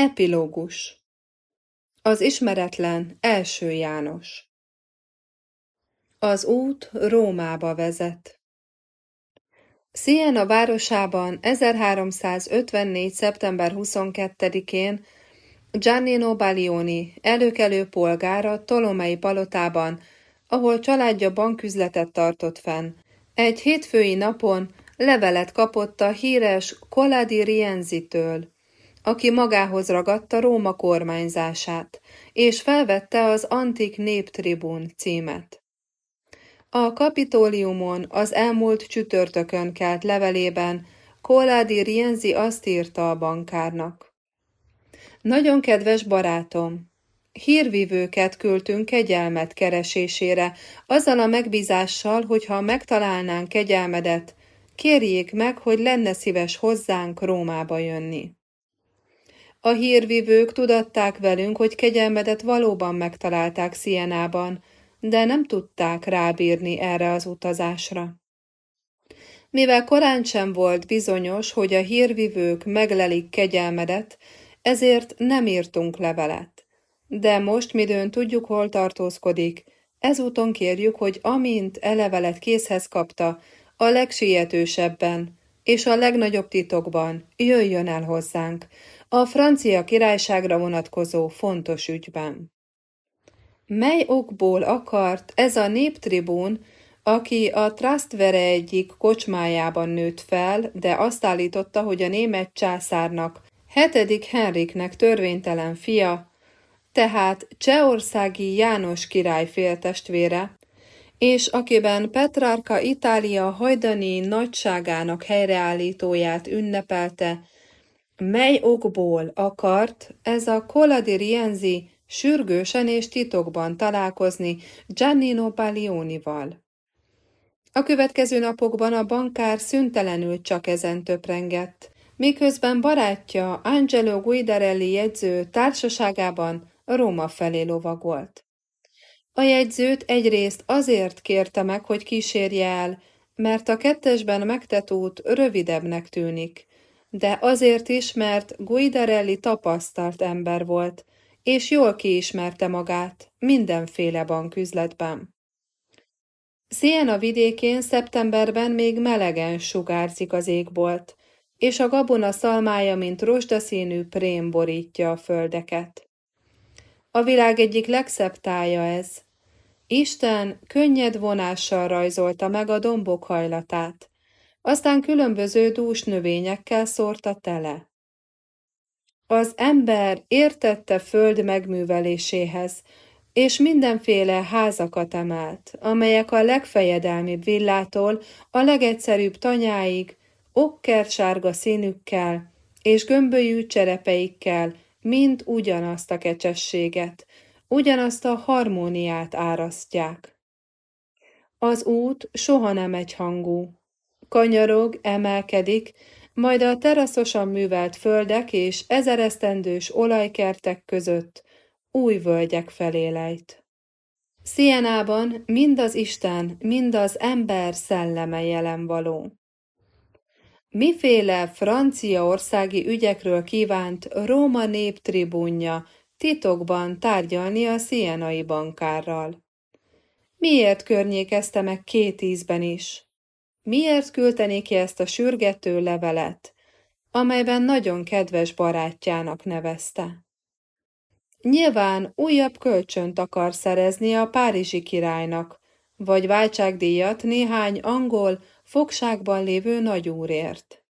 Epilógus Az ismeretlen első János Az út Rómába vezet. Siena városában 1354. szeptember 22-én Giannino Balioni előkelő polgára Tolomei palotában, ahol családja banküzletet tartott fenn, egy hétfői napon levelet kapott a híres Coladi Rienzi-től, aki magához ragadta Róma kormányzását, és felvette az Antik Néptribun címet. A kapitóliumon az elmúlt csütörtökön kelt levelében Coladi Rienzi azt írta a bankárnak. Nagyon kedves barátom, hírvívőket küldtünk kegyelmet keresésére, azzal a megbízással, hogy ha megtalálnánk kegyelmedet, kérjék meg, hogy lenne szíves hozzánk Rómába jönni. A hírvívők tudatták velünk, hogy kegyelmedet valóban megtalálták Szienában, de nem tudták rábírni erre az utazásra. Mivel korán sem volt bizonyos, hogy a hírvivők meglelik kegyelmedet, ezért nem írtunk levelet. De most, midőn tudjuk, hol tartózkodik, ezúton kérjük, hogy amint elevelet készhez kapta, a legsietősebben és a legnagyobb titokban jöjjön el hozzánk, a francia királyságra vonatkozó fontos ügyben. Mely okból akart ez a néptribún, aki a Trastvere egyik kocsmájában nőtt fel, de azt állította, hogy a német császárnak, hetedik Henriknek törvénytelen fia, tehát Csehországi János király féltestvére, és akiben Petrarka Itália hajdani nagyságának helyreállítóját ünnepelte, mely okból akart ez a Coladi Rienzi sürgősen és titokban találkozni Giannino Balionival. A következő napokban a bankár szüntelenül csak ezen töprengett, miközben barátja Angelo Guidarelli jegyző társaságában Róma felé lovagolt. A jegyzőt egyrészt azért kérte meg, hogy kísérje el, mert a kettesben megtett út rövidebbnek tűnik, de azért is, mert Guidarelli tapasztalt ember volt, és jól kiismerte magát mindenféle banküzletben. Siena vidékén szeptemberben még melegen sugárzik az égbolt, és a gabona szalmája, mint rozsdaszínű prém borítja a földeket. A világ egyik legszebb tája ez. Isten könnyed vonással rajzolta meg a dombok hajlatát, aztán különböző dús növényekkel szórta tele. Az ember értette föld megműveléséhez, és mindenféle házakat emelt, amelyek a legfejedelmibb villától a legegyszerűbb tanyáig, okkersárga színükkel és gömbölyű cserepeikkel mind ugyanazt a kecsességet, ugyanazt a harmóniát árasztják. Az út soha nem egyhangú, kanyarog, emelkedik, majd a teraszosan művelt földek és ezeresztendős olajkertek között új völgyek felé lejt. Szienában mind az Isten, mind az ember szelleme jelen való. Miféle franciaországi ügyekről kívánt Róma néptribúnja titokban tárgyalni a szienai bankárral? Miért környékezte meg két ízben is? Miért küldte ki ezt a sürgető levelet, amelyben nagyon kedves barátjának nevezte? Nyilván újabb kölcsönt akar szerezni a párizsi királynak, vagy váltságdíjat néhány angol, fogságban lévő nagyúrért.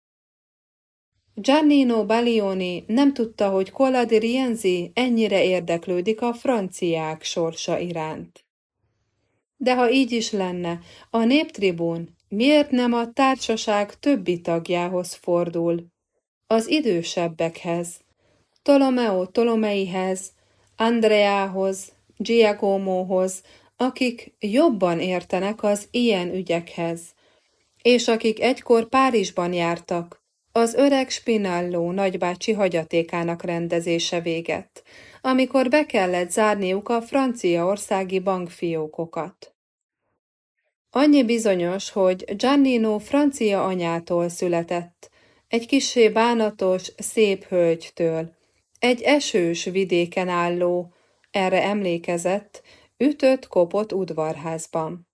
Giannino Balioni nem tudta, hogy Cola di Rienzi ennyire érdeklődik a franciák sorsa iránt. De ha így is lenne, a néptribún Miért nem a társaság többi tagjához fordul? Az idősebbekhez, Tolomeo Tolomeihez, Andreához, Giacomóhoz, akik jobban értenek az ilyen ügyekhez, és akik egykor Párizsban jártak, az öreg Spinello nagybácsi hagyatékának rendezése véget, amikor be kellett zárniuk a franciaországi bankfiókokat. Annyi bizonyos, hogy Giannino francia anyától született, egy kisé bánatos, szép hölgytől, egy esős vidéken álló, erre emlékezett, ütött-kopott udvarházban.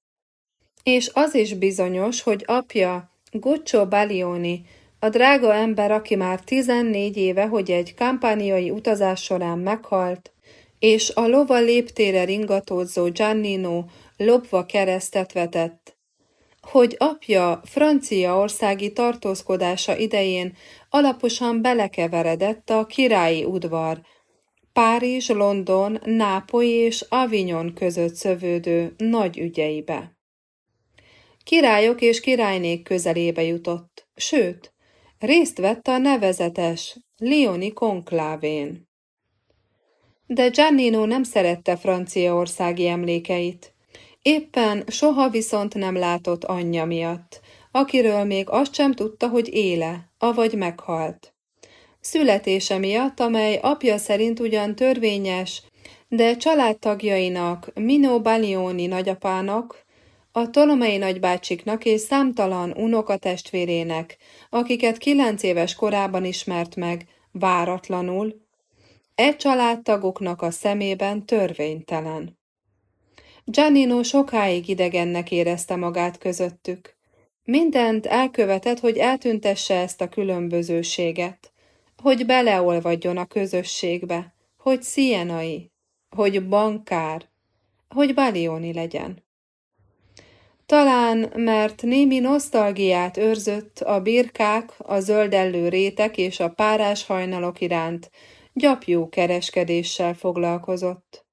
És az is bizonyos, hogy apja, Guccio Balioni, a drága ember, aki már 14 éve, hogy egy kampániai utazás során meghalt, és a lova léptére ringatódzó Giannino lopva keresztet vetett, hogy apja franciaországi tartózkodása idején alaposan belekeveredett a királyi udvar, Párizs, London, Nápoly és Avignon között szövődő nagy ügyeibe. Királyok és királynék közelébe jutott, sőt, részt vett a nevezetes Lioni konklávén. De Giannino nem szerette franciaországi emlékeit. Éppen soha viszont nem látott anyja miatt, akiről még azt sem tudta, hogy éle, avagy meghalt. Születése miatt, amely apja szerint ugyan törvényes, de családtagjainak, Mino Balioni nagyapának, a Tolomei nagybácsiknak és számtalan unokatestvérének, akiket kilenc éves korában ismert meg, váratlanul, e családtagoknak a szemében törvénytelen. Giannino sokáig idegennek érezte magát közöttük. Mindent elkövetett, hogy eltüntesse ezt a különbözőséget, hogy beleolvadjon a közösségbe, hogy szienai, hogy bankár, hogy balioni legyen. Talán, mert némi nosztalgiát őrzött a birkák, a zöldellő rétek és a párás hajnalok iránt, gyapjú kereskedéssel foglalkozott.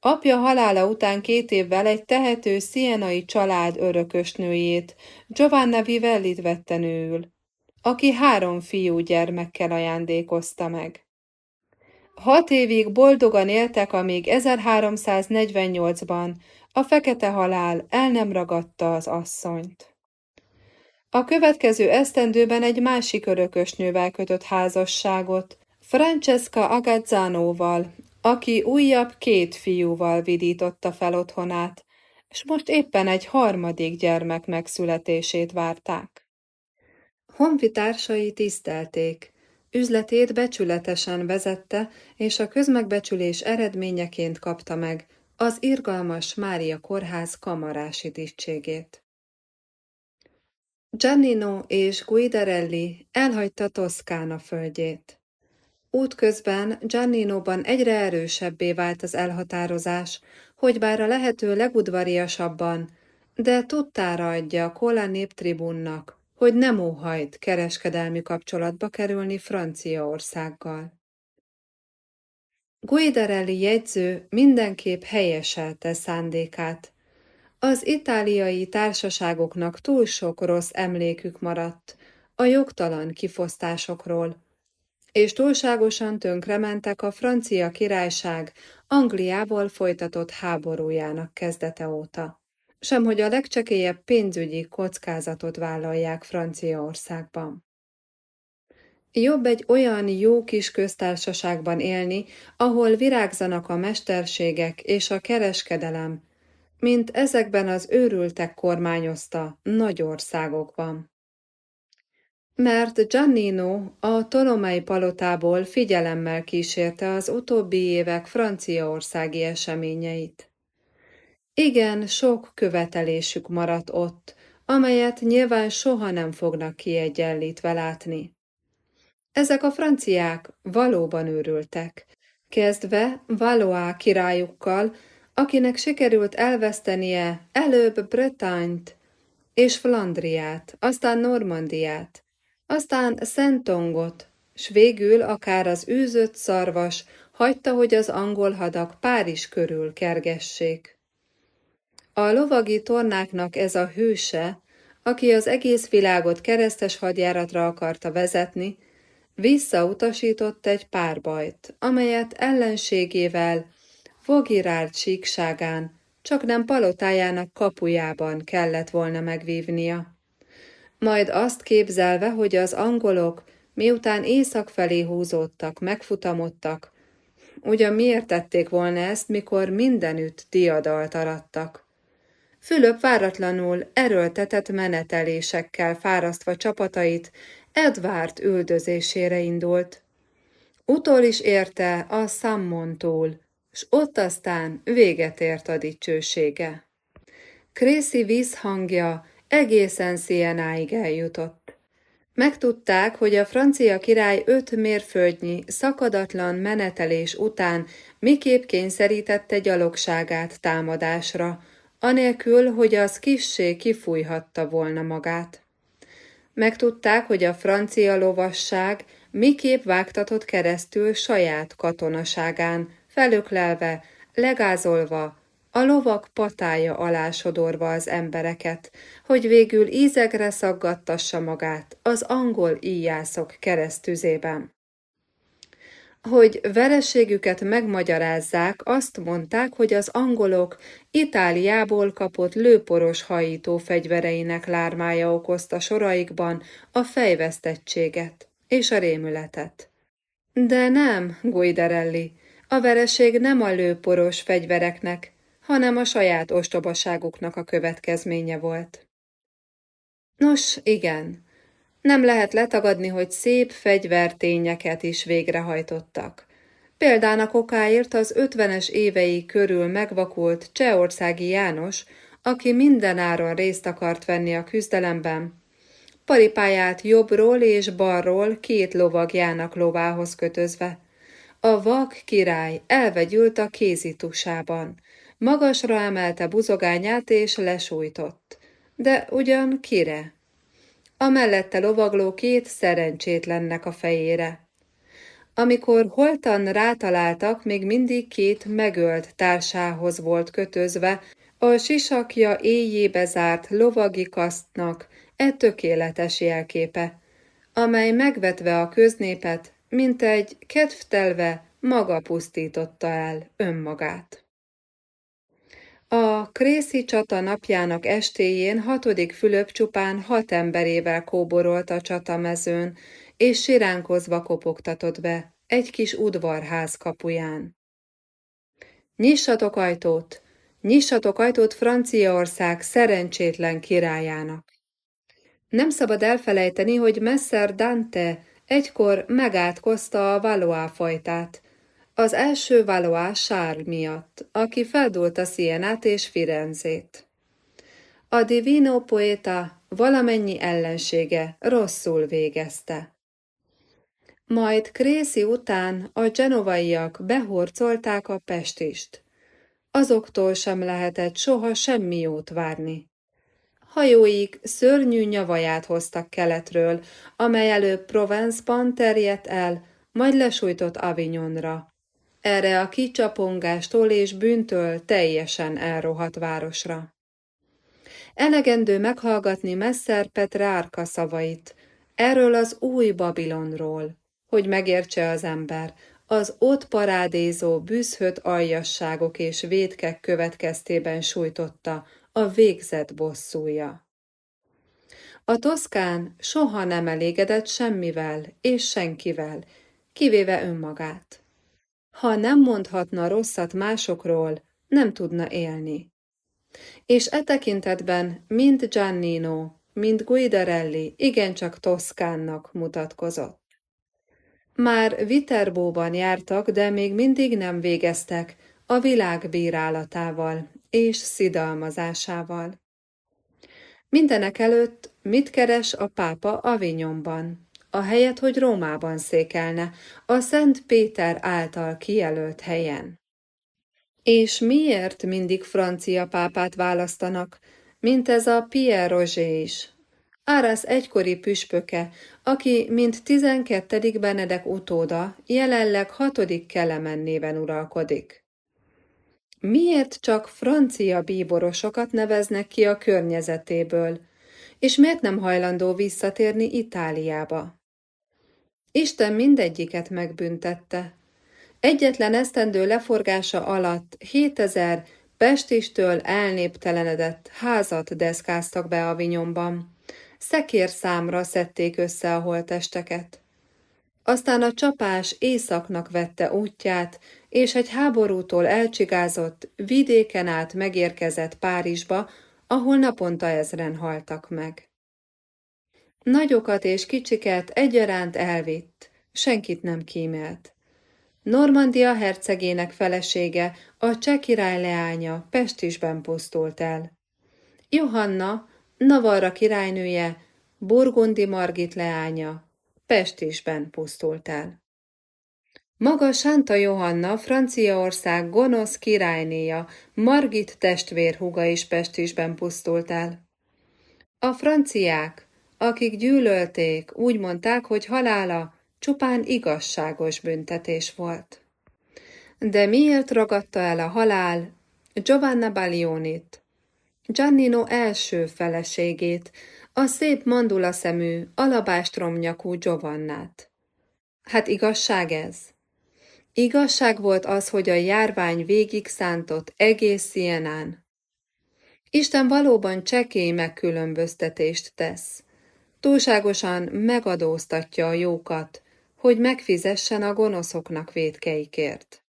Apja halála után két évvel egy tehető szienai család örökösnőjét, Giovanna Vivellit vette nőül, aki három fiú gyermekkel ajándékozta meg. Hat évig boldogan éltek, amíg 1348-ban a fekete halál el nem ragadta az asszonyt. A következő esztendőben egy másik örökösnővel kötött házasságot, Francesca Agazzanóval, aki újabb két fiúval vidította fel otthonát, és most éppen egy harmadik gyermek megszületését várták. Honfitársai tisztelték, üzletét becsületesen vezette, és a közmegbecsülés eredményeként kapta meg az irgalmas Mária kórház kamarási tisztségét. Giannino és Guidarelli elhagyta Toszkána földjét. Útközben Gianninoban egyre erősebbé vált az elhatározás, hogy bár a lehető legudvariasabban, de tudtára adja Kola néptribunnak, hogy nem óhajt kereskedelmi kapcsolatba kerülni Franciaországgal. Guidarelli jegyző mindenképp helyeselte szándékát. Az itáliai társaságoknak túl sok rossz emlékük maradt a jogtalan kifosztásokról, és túlságosan tönkrementek a francia királyság Angliából folytatott háborújának kezdete óta. Sem hogy a legcsekélyebb pénzügyi kockázatot vállalják Franciaországban. Jobb egy olyan jó kis köztársaságban élni, ahol virágzanak a mesterségek és a kereskedelem, mint ezekben az őrültek kormányozta nagy országokban. Mert Giannino a Tolomei palotából figyelemmel kísérte az utóbbi évek franciaországi eseményeit. Igen, sok követelésük maradt ott, amelyet nyilván soha nem fognak kiegyenlítve látni. Ezek a franciák valóban őrültek, kezdve Valois királyukkal, akinek sikerült elvesztenie előbb Bretányt és Flandriát, aztán Normandiát, aztán Szentongot, s végül akár az űzött szarvas hagyta, hogy az angol hadak Párizs körül kergessék. A lovagi tornáknak ez a hőse, aki az egész világot keresztes hadjáratra akarta vezetni, visszautasított egy párbajt, amelyet ellenségével, Vogirált síkságán, csak nem palotájának kapujában kellett volna megvívnia. Majd azt képzelve, hogy az angolok, miután észak felé húzódtak, megfutamodtak, ugyan miért tették volna ezt, mikor mindenütt diadalt arattak. Fülöp váratlanul erőltetett menetelésekkel fárasztva csapatait Edward üldözésére indult. Utol is érte a Sammontól, s ott aztán véget ért a dicsősége. Krészi vízhangja egészen Szienáig eljutott. Megtudták, hogy a francia király öt mérföldnyi, szakadatlan menetelés után miképp kényszerítette gyalogságát támadásra, anélkül, hogy az kissé kifújhatta volna magát. Megtudták, hogy a francia lovasság miképp vágtatott keresztül saját katonaságán, felöklelve, legázolva, a lovak patája alá sodorva az embereket, hogy végül ízegre szaggattassa magát az angol íjászok keresztüzében. Hogy vereségüket megmagyarázzák, azt mondták, hogy az angolok Itáliából kapott lőporos hajító fegyvereinek lármája okozta soraikban a fejvesztettséget és a rémületet. De nem, Guidarelli, a vereség nem a lőporos fegyvereknek, hanem a saját ostobaságuknak a következménye volt. Nos, igen, nem lehet letagadni, hogy szép fegyvertényeket is végrehajtottak. Példának okáért az ötvenes évei körül megvakult Csehországi János, aki mindenáron részt akart venni a küzdelemben, paripáját jobbról és balról két lovagjának lovához kötözve. A vak király elvegyült a kézitusában, magasra emelte buzogányát és lesújtott. De ugyan kire? A mellette lovagló két szerencsétlennek a fejére. Amikor holtan rátaláltak, még mindig két megölt társához volt kötözve, a sisakja éjjébe zárt lovagi kasztnak e tökéletes jelképe, amely megvetve a köznépet, mint egy kedvtelve maga pusztította el önmagát. A Krészi csata napjának estéjén hatodik Fülöp csupán hat emberével kóborolt a csatamezőn, és siránkozva kopogtatott be egy kis udvarház kapuján. Nyissatok ajtót! Nyissatok ajtót Franciaország szerencsétlen királyának! Nem szabad elfelejteni, hogy Messer Dante egykor megátkozta a Valois fajtát, az első Valois Charles miatt, aki feldúlta Sienát és Firenzét. A Divino Poeta valamennyi ellensége rosszul végezte. Majd Krészi után a genovaiak behorcolták a Pestist. Azoktól sem lehetett soha semmi jót várni. Hajóik szörnyű nyavaját hoztak keletről, amely előbb Provence-ban terjedt el, majd lesújtott Avignonra, erre a kicsapongástól és bűntől teljesen elrohadt városra. Elegendő meghallgatni Messzer Petrárka szavait, erről az új Babilonról, hogy megértse az ember, az ott parádézó bűzhött aljasságok és védkek következtében sújtotta a végzett bosszúja. A toszkán soha nem elégedett semmivel és senkivel, kivéve önmagát. Ha nem mondhatna rosszat másokról, nem tudna élni. És e tekintetben mind Giannino, mind Guidarelli igencsak Toszkánnak mutatkozott. Már Viterbóban jártak, de még mindig nem végeztek a világ bírálatával és szidalmazásával. Mindenek előtt mit keres a pápa Avignonban? Ahelyett, hogy Rómában székelne, a Szent Péter által kijelölt helyen. És miért mindig francia pápát választanak, mint ez a Pierre Roger is? Árasz egykori püspöke, aki, mint 12. Benedek utóda, jelenleg hatodik Kelemen néven uralkodik. Miért csak francia bíborosokat neveznek ki a környezetéből, és miért nem hajlandó visszatérni Itáliába? Isten mindegyiket megbüntette. Egyetlen esztendő leforgása alatt 7000 Pestistől elnéptelenedett házat deszkáztak be a vinyomban. Szekér számra szedték össze a holtesteket. Aztán a csapás északnak vette útját, és egy háborútól elcsigázott, vidéken át megérkezett Párizsba, ahol naponta ezren haltak meg. Nagyokat és kicsiket egyaránt elvitt, senkit nem kímélt. Normandia hercegének felesége, a cseh király leánya Pestisben pusztult el. Johanna, Navarra királynője, Burgundi Margit leánya, Pestisben pusztult el. Maga Sánta Johanna, Franciaország gonosz királynéja, Margit testvérhuga is Pestisben pusztult el. A franciák, akik gyűlölték, úgy mondták, hogy halála csupán igazságos büntetés volt. De miért ragadta el a halál Giovanna Balionit, Giannino első feleségét, a szép mandula szemű, alabástromnyakú Giovannát? Hát igazság ez? Igazság volt az, hogy a járvány végig szántott egész Sienán. Isten valóban csekély megkülönböztetést tesz. Túlságosan megadóztatja a jókat, hogy megfizessen a gonoszoknak védkeikért.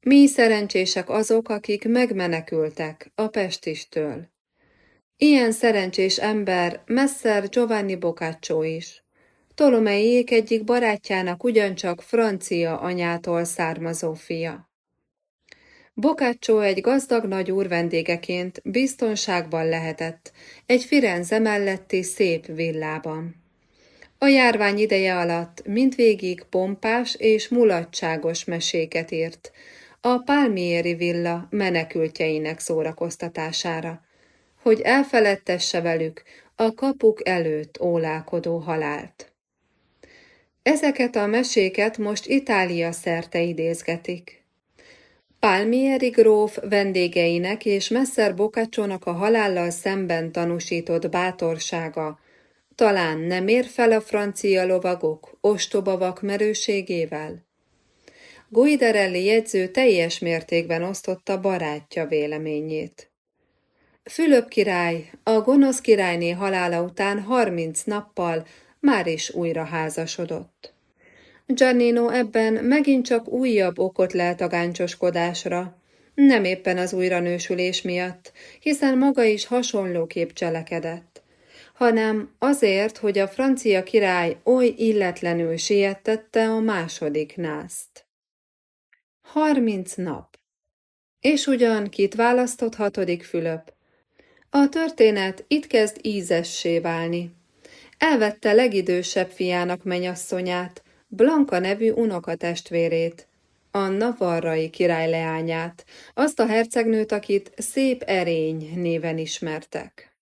Mi szerencsések azok, akik megmenekültek a pestistől. Ilyen szerencsés ember Messer Giovanni Boccaccio is. Tolomeiék egyik barátjának ugyancsak francia anyától származó fia. Boccaccio egy gazdag nagy úr vendégeként biztonságban lehetett, egy Firenze melletti szép villában. A járvány ideje alatt mindvégig pompás és mulatságos meséket írt, a Palmieri villa menekültjeinek szórakoztatására, hogy elfeledtesse velük a kapuk előtt ólálkodó halált. Ezeket a meséket most Itália szerte idézgetik. Palmieri gróf vendégeinek és Messer Boccacciónak a halállal szemben tanúsított bátorsága talán nem ér fel a francia lovagok ostoba vakmerőségével? Guidarelli jegyző teljes mértékben osztotta barátja véleményét. Fülöp király a gonosz királyné halála után harminc nappal már is újra házasodott. Giannino ebben megint csak újabb okot lelt a gáncsoskodásra, nem éppen az újranősülés miatt, hiszen maga is hasonlóképp cselekedett, hanem azért, hogy a francia király oly illetlenül siettette a második nászt. Harminc nap. És ugyan kit választott hatodik Fülöp? A történet itt kezd ízessé válni. Elvette legidősebb fiának menyasszonyát, Blanka nevű unokatestvérét, Anna Varrai király leányát, azt a hercegnőt, akit Szép Erény néven ismertek.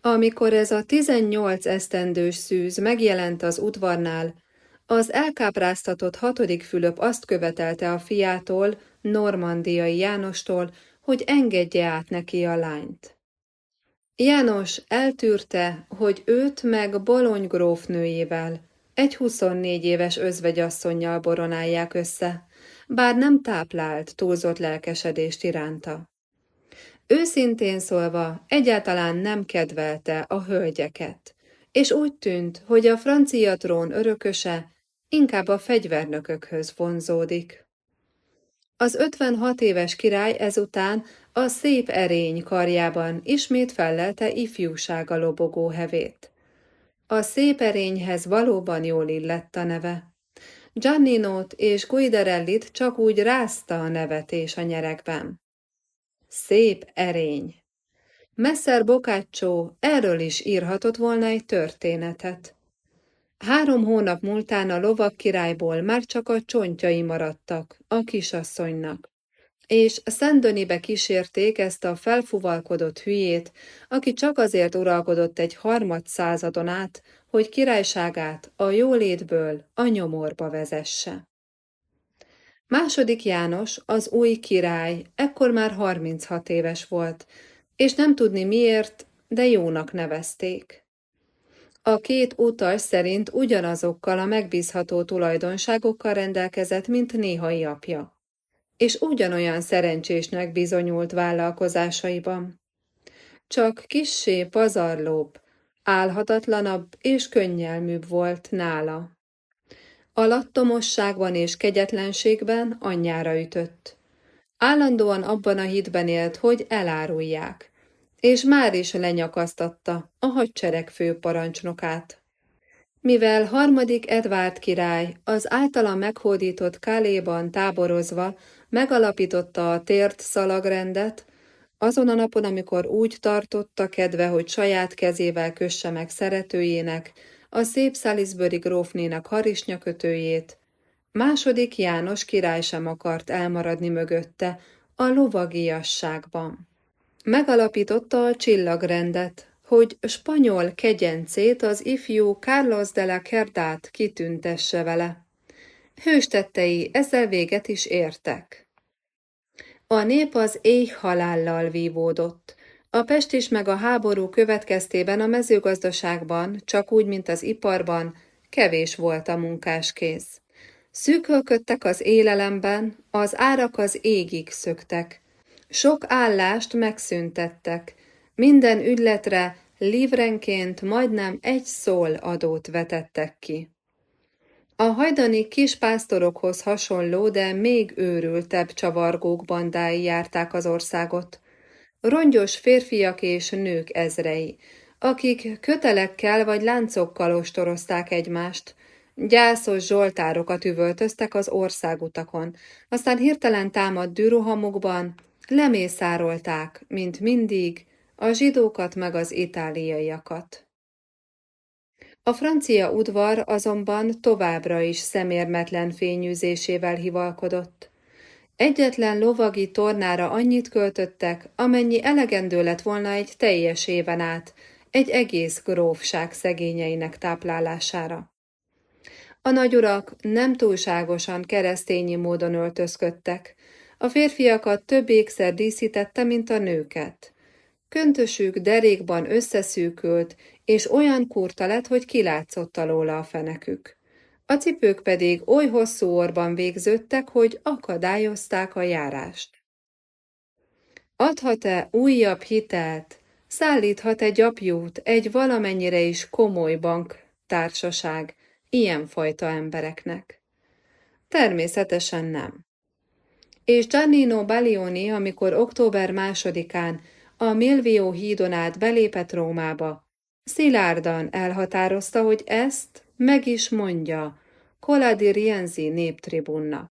Amikor ez a tizennyolc esztendős szűz megjelent az udvarnál, az elkápráztatott hatodik Fülöp azt követelte a fiától, normandiai Jánostól, hogy engedje át neki a lányt. János eltűrte, hogy őt meg Bolony grófnőjével, egy 24 éves özvegyasszonynal boronálják össze, bár nem táplált túlzott lelkesedést iránta. Őszintén szólva egyáltalán nem kedvelte a hölgyeket, és úgy tűnt, hogy a francia trón örököse inkább a fegyvernökökhöz vonzódik. Az 56 éves király ezután a szép erény karjában ismét fellelte ifjúsága lobogó hevét. A szép erényhez valóban jól illett a neve. Gianninót és Guidarellit csak úgy rázta a nevetés a nyerekben. Szép erény. Messer Boccaccio erről is írhatott volna egy történetet. Három hónap múltán a lovak királyból már csak a csontjai maradtak a kisasszonynak és Szendönibe kísérték ezt a felfuvalkodott hülyét, aki csak azért uralkodott egy harmad századon át, hogy királyságát a jólétből a nyomorba vezesse. Második János, az új király, ekkor már 36 éves volt, és nem tudni miért, de jónak nevezték. A két utas szerint ugyanazokkal a megbízható tulajdonságokkal rendelkezett, mint néhai apja és ugyanolyan szerencsésnek bizonyult vállalkozásaiban. Csak kissé pazarlóbb, álhatatlanabb és könnyelműbb volt nála. Alattomosságban és kegyetlenségben anyjára ütött. Állandóan abban a hitben élt, hogy elárulják, és már is lenyakasztatta a hadsereg főparancsnokát. Mivel harmadik Edvárd király az általa meghódított Káléban táborozva megalapította a tért szalagrendet, azon a napon, amikor úgy tartotta kedve, hogy saját kezével kösse meg szeretőjének, a szép Salisbury grófnénak harisnyakötőjét, második János király sem akart elmaradni mögötte a lovagiasságban. Megalapította a csillagrendet, hogy spanyol kegyencét az ifjú Carlos de la Cerdát kitüntesse vele. Hőstettei ezzel véget is értek. A nép az éj halállal vívódott. A pest is meg a háború következtében a mezőgazdaságban, csak úgy, mint az iparban, kevés volt a munkáskéz. Szűkölködtek az élelemben, az árak az égig szöktek. Sok állást megszüntettek, minden ügyletre livrenként majdnem egy szól adót vetettek ki. A hajdani kispásztorokhoz hasonló, de még őrültebb csavargók bandái járták az országot. Rongyos férfiak és nők ezrei, akik kötelekkel vagy láncokkal ostorozták egymást, gyászos zsoltárokat üvöltöztek az országutakon, aztán hirtelen támadt dűrohamukban, lemészárolták, mint mindig, a zsidókat meg az itáliaiakat. A francia udvar azonban továbbra is szemérmetlen fényűzésével hivalkodott. Egyetlen lovagi tornára annyit költöttek, amennyi elegendő lett volna egy teljes éven át, egy egész grófság szegényeinek táplálására. A nagyurak nem túlságosan keresztényi módon öltözködtek, a férfiakat több ékszer díszítette, mint a nőket. Köntösük derékban összeszűkült, és olyan kurta lett, hogy kilátszott alóla a fenekük. A cipők pedig oly hosszú orban végződtek, hogy akadályozták a járást. Adhat-e újabb hitelt, szállíthat-e gyapjút egy valamennyire is komoly bank társaság ilyenfajta embereknek? Természetesen nem. És Giannino Balioni, amikor október másodikán a Milvio hídon át belépett Rómába, szilárdan elhatározta, hogy ezt meg is mondja Coladi Rienzi néptribunnak.